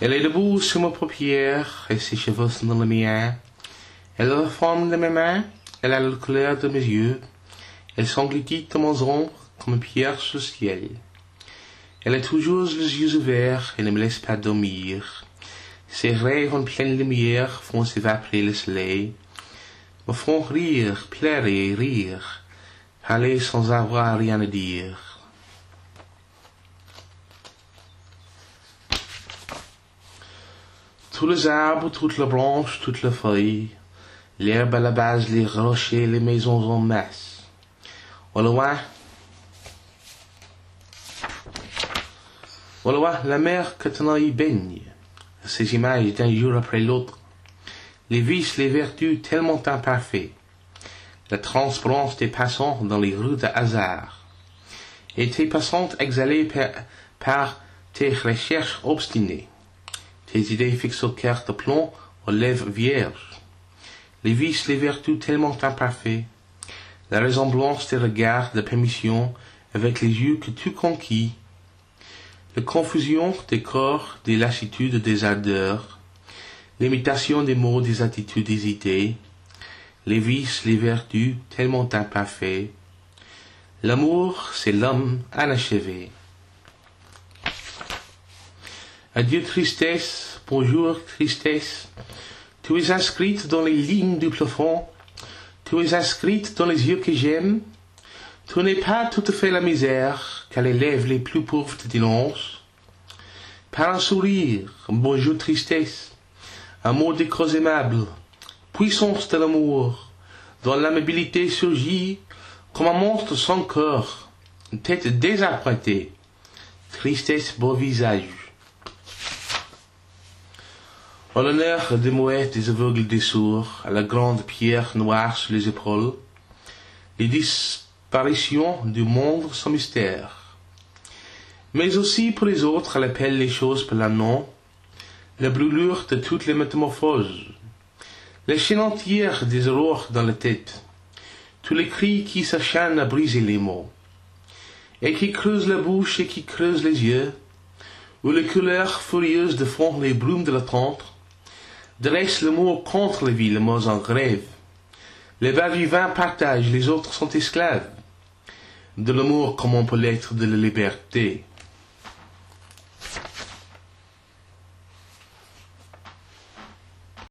Elle est debout sur ma paupière et ses cheveux sont dans les miens. Elle a la forme de mes mains, elle a la couleur de mes yeux. Elle s'engloutit dans mon ombre comme une pierre sur le ciel. Elle a toujours les yeux ouverts et ne me laisse pas dormir. Ses rêves en pleine lumière font s'évaporer le soleil, me font rire, pleurer, rire, parler sans avoir rien à dire. Tous les arbres, toutes les branches, toutes les feuilles, l'herbe à la base, les rochers, les maisons en masse. Au loin, au loin, la mer que ton œil baigne, ces images d'un jour après l'autre, les vices, les vertus tellement imparfaits, la transparence des passants dans les rues de hasard, et tes passantes exhalées par, par tes recherches obstinées tes idées fixes au cœur de plomb, aux lèvres vierges, les vices, les vertus tellement imparfaits, la ressemblance des regards de permission avec les yeux que tu conquis, la confusion des corps, des lassitudes, des ardeurs, l'imitation des mots, des attitudes, des idées, les vices, les vertus tellement imparfaits. L'amour, c'est l'homme inachevé. Adieu tristesse, bonjour tristesse. Tu es inscrite dans les lignes du plafond. Tu es inscrite dans les yeux que j'aime. Tu n'es pas tout à fait la misère qu'à les lèvres les plus pauvres te dénoncent. Par un sourire, bonjour tristesse, un mot de cause aimable, puissance de l'amour, dont l'amabilité surgit comme un monstre sans corps, une tête désappointée, tristesse beau visage. L'honneur des mouettes, des aveugles, des sourds, à la grande pierre noire sur les épaules, les disparitions du monde sans mystère. Mais aussi pour les autres, elle appelle les choses par leur nom, la brûlure de toutes les métamorphoses, les chaînes entières des aurores dans la tête, tous les cris qui s'acharnent à briser les mots, et qui creusent la bouche et qui creusent les yeux, où les couleurs furieuses défendent les brumes de l'attente, dresse le mot contre les villes, le mot en grève. Les va-vivants partagent, les autres sont esclaves. De l'amour comme on peut l'être de la liberté.